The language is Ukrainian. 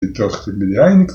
betrachten bereinigen